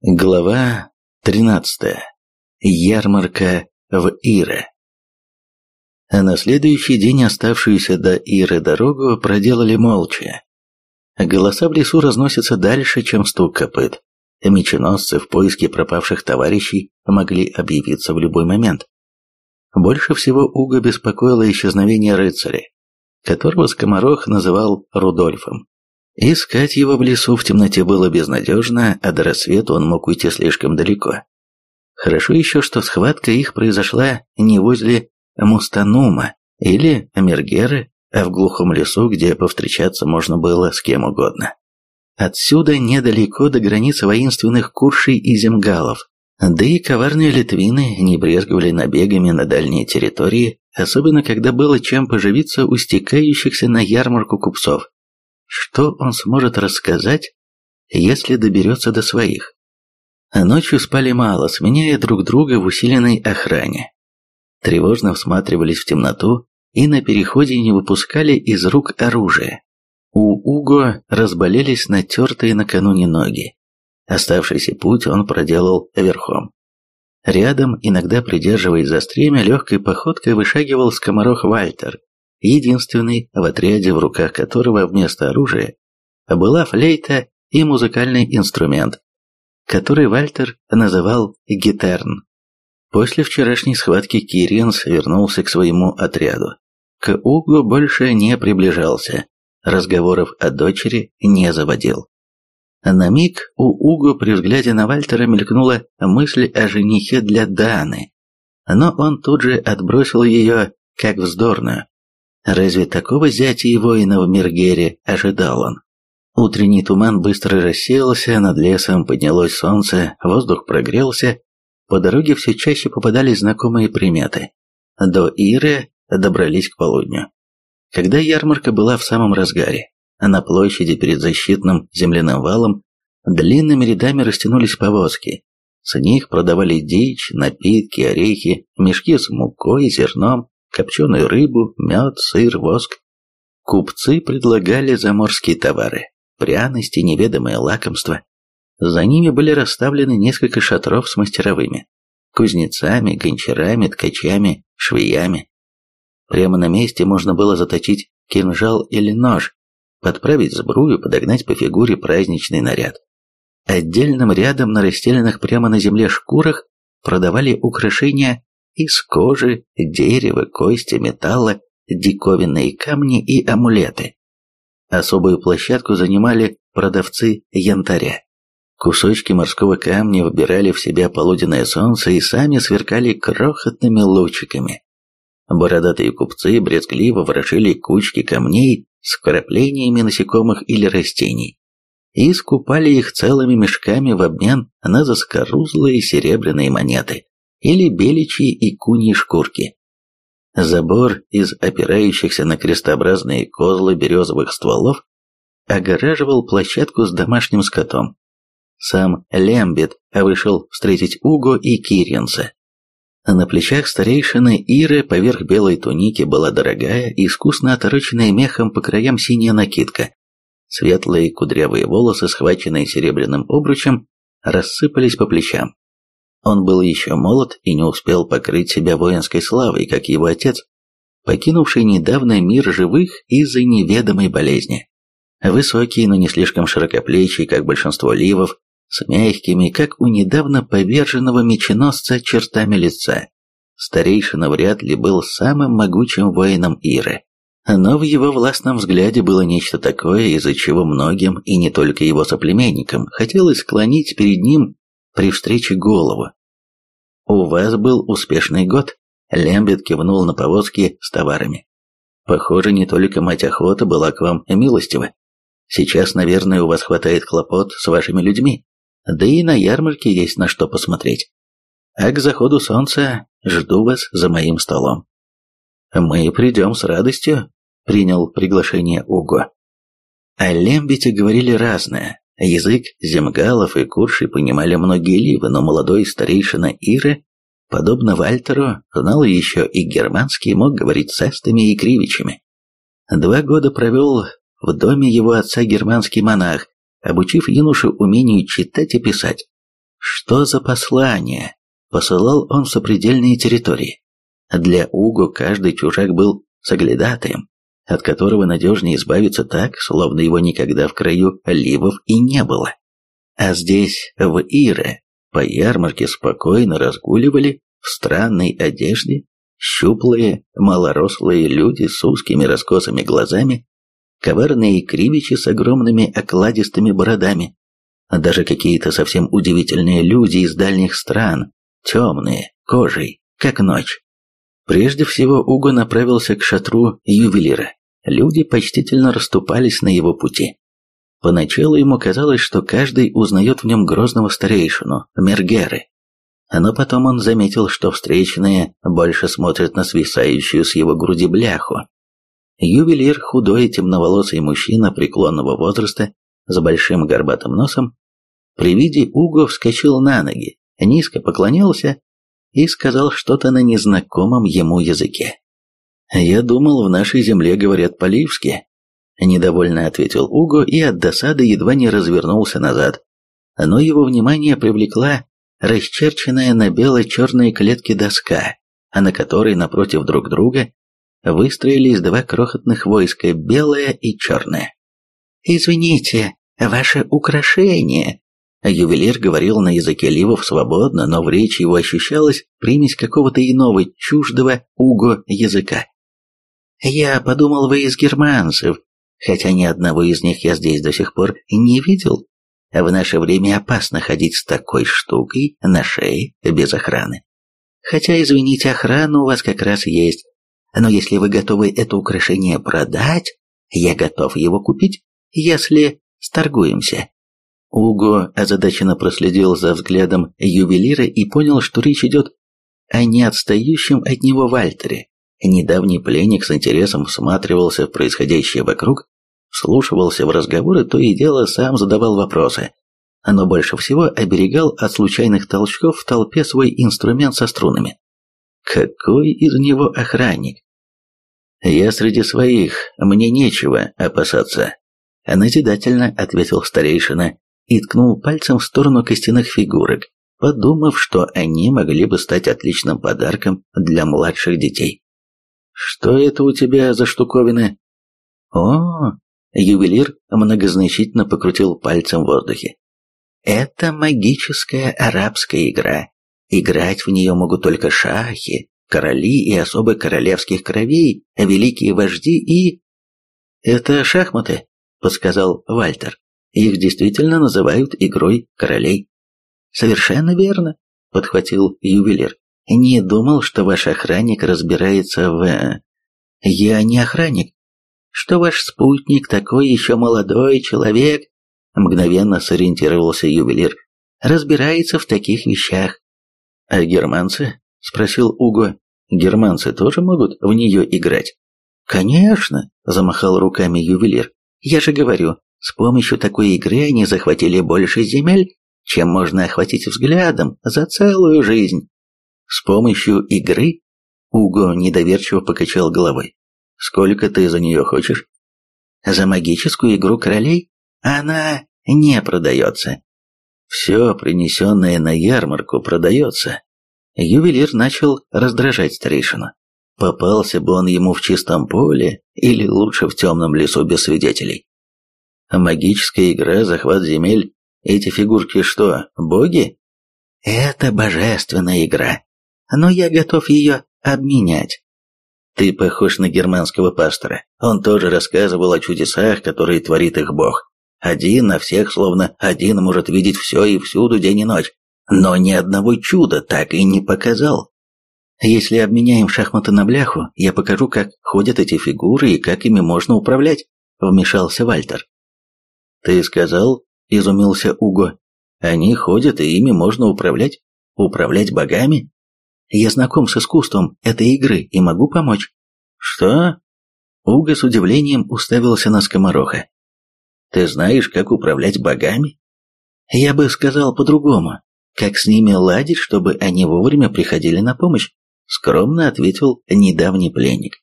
Глава 13. Ярмарка в Ире. На следующий день оставшуюся до Иры дорогу проделали молча. Голоса в лесу разносятся дальше, чем стук копыт. Меченосцы в поиске пропавших товарищей могли объявиться в любой момент. Больше всего Уго беспокоило исчезновение рыцаря, которого скоморох называл Рудольфом. Искать его в лесу в темноте было безнадежно, а до рассвета он мог уйти слишком далеко. Хорошо еще, что схватка их произошла не возле Мустанума или Амергеры, а в глухом лесу, где повстречаться можно было с кем угодно. Отсюда недалеко до границы воинственных куршей и земгалов, да и коварные литвины не брезговали набегами на дальние территории, особенно когда было чем поживиться у стекающихся на ярмарку купцов. Что он сможет рассказать, если доберется до своих? Ночью спали мало, сменяя друг друга в усиленной охране. Тревожно всматривались в темноту и на переходе не выпускали из рук оружие. У Уго разболелись натертые накануне ноги. Оставшийся путь он проделал верхом. Рядом, иногда придерживаясь за стремя, легкой походкой вышагивал скоморох Вальтер, единственный в отряде, в руках которого вместо оружия была флейта и музыкальный инструмент, который Вальтер называл гитерн. После вчерашней схватки Кириенс вернулся к своему отряду. К Угу больше не приближался, разговоров о дочери не заводил. На миг у Угу при взгляде на Вальтера мелькнула мысль о женихе для Даны, но он тут же отбросил ее как вздорную. Разве такого зятя и воина в Миргере ожидал он? Утренний туман быстро рассеялся, над лесом поднялось солнце, воздух прогрелся, по дороге все чаще попадались знакомые приметы. До Иры добрались к полудню. Когда ярмарка была в самом разгаре, на площади перед защитным земляным валом длинными рядами растянулись повозки. С них продавали дичь, напитки, орехи, мешки с мукой, зерном, копченую рыбу, мед, сыр, воск. Купцы предлагали заморские товары, пряности, неведомые лакомства. За ними были расставлены несколько шатров с мастеровыми, кузнецами, гончарами, ткачами, швеями. Прямо на месте можно было заточить кинжал или нож, подправить сбрую, подогнать по фигуре праздничный наряд. Отдельным рядом на расстеленных прямо на земле шкурах продавали украшения из кожи, дерева, кости, металла, диковинные камни и амулеты. Особую площадку занимали продавцы янтаря. Кусочки морского камня вбирали в себя полуденное солнце и сами сверкали крохотными лучиками. Бородатые купцы брезгливо ворошили кучки камней с вкраплениями насекомых или растений и скупали их целыми мешками в обмен на заскорузлые серебряные монеты или беличьи и куньи шкурки. Забор из опирающихся на крестообразные козлы березовых стволов огораживал площадку с домашним скотом. Сам Лембит вышел встретить Уго и Киренса. На плечах старейшины Иры поверх белой туники была дорогая, искусно отороченная мехом по краям синяя накидка. Светлые кудрявые волосы, схваченные серебряным обручем, рассыпались по плечам. Он был еще молод и не успел покрыть себя воинской славой, как его отец, покинувший недавно мир живых из-за неведомой болезни. Высокий, но не слишком широкоплечий, как большинство ливов, с мягкими, как у недавно поверженного меченосца, чертами лица. Старейшина вряд ли был самым могучим воином Иры. Но в его властном взгляде было нечто такое, из-за чего многим, и не только его соплеменникам, хотелось склонить перед ним при встрече голову. «У вас был успешный год», — Лембет кивнул на повозки с товарами. «Похоже, не только мать охота была к вам милостива. Сейчас, наверное, у вас хватает хлопот с вашими людьми, да и на ярмарке есть на что посмотреть. А к заходу солнца жду вас за моим столом». «Мы придем с радостью», — принял приглашение Уго. О Лембете говорили разное, Язык земгалов и курши понимали многие ливы, но молодой старейшина Иры, подобно Вальтеру, знал еще и германский, мог говорить с эстами и кривичами. Два года провел в доме его отца германский монах, обучив юношу умению читать и писать. Что за послание посылал он в сопредельные территории? Для Уго каждый чужак был соглядатаем, от которого надежнее избавиться так, словно его никогда в краю ливов и не было. А здесь, в Ире, по ярмарке спокойно разгуливали в странной одежде щуплые, малорослые люди с узкими раскосыми глазами, коварные кривичи с огромными окладистыми бородами, а даже какие-то совсем удивительные люди из дальних стран, темные, кожей, как ночь. Прежде всего Уго направился к шатру ювелира. Люди почтительно расступались на его пути. Поначалу ему казалось, что каждый узнает в нем грозного старейшину, Мергеры. Но потом он заметил, что встречные больше смотрят на свисающую с его груди бляху. Ювелир, худой темноволосый мужчина преклонного возраста, с большим горбатым носом, при виде Уго вскочил на ноги, низко поклонился и сказал что-то на незнакомом ему языке. «Я думал, в нашей земле говорят по-ливски», – недовольно ответил Уго и от досады едва не развернулся назад. Но его внимание привлекла расчерченная на бело-черной клетке доска, а на которой напротив друг друга выстроились два крохотных войска, белое и черное. «Извините, ваше украшение!» Ювелир говорил на языке ливов свободно, но в речи его ощущалась примесь какого-то иного, чуждого уго языка. «Я подумал, вы из германцев, хотя ни одного из них я здесь до сих пор не видел. В наше время опасно ходить с такой штукой на шее без охраны. Хотя, извините, охрана у вас как раз есть. Но если вы готовы это украшение продать, я готов его купить, если сторгуемся. Уго озадаченно проследил за взглядом ювелира и понял, что речь идет о не отстающем от него Вальтере. Недавний пленник с интересом всматривался в происходящее вокруг, вслушивался в разговоры, то и дело сам задавал вопросы, но больше всего оберегал от случайных толчков в толпе свой инструмент со струнами. Какой из него охранник? «Я среди своих, мне нечего опасаться», — назидательно ответил старейшина, и ткнул пальцем в сторону костяных фигурок, подумав, что они могли бы стать отличным подарком для младших детей. «Что это у тебя за штуковины?» «О!» — ювелир многозначительно покрутил пальцем в воздухе. «Это магическая арабская игра. Играть в нее могут только шахи, короли и особо королевских кровей, великие вожди и...» «Это шахматы», — подсказал Вальтер. Их действительно называют игрой королей. Совершенно верно, подхватил ювелир. Не думал, что ваш охранник разбирается в... Я не охранник. Что ваш спутник такой еще молодой человек, мгновенно сориентировался ювелир, разбирается в таких вещах. А германцы? Спросил Уго. Германцы тоже могут в нее играть? Конечно, замахал руками ювелир. Я же говорю, с помощью такой игры они захватили больше земель, чем можно охватить взглядом за целую жизнь. С помощью игры Уго недоверчиво покачал головой. «Сколько ты за нее хочешь?» «За магическую игру королей? Она не продается». «Все, принесенное на ярмарку, продается». Ювелир начал раздражать старейшину. Попался бы он ему в чистом поле или лучше в темном лесу без свидетелей. Магическая игра, захват земель. Эти фигурки что, боги? Это божественная игра. Но я готов ее обменять. Ты похож на германского пастора. Он тоже рассказывал о чудесах, которые творит их бог. Один на всех, словно один может видеть все и всюду день и ночь. Но ни одного чуда так и не показал. Если обменяем шахматы на бляху, я покажу, как ходят эти фигуры и как ими можно управлять, вмешался Вальтер. «Ты сказал?» – изумился Уго. «Они ходят, и ими можно управлять? Управлять богами?» «Я знаком с искусством этой игры и могу помочь». «Что?» Уго с удивлением уставился на скомороха. «Ты знаешь, как управлять богами?» «Я бы сказал по-другому. Как с ними ладить, чтобы они вовремя приходили на помощь?» скромно ответил недавний пленник.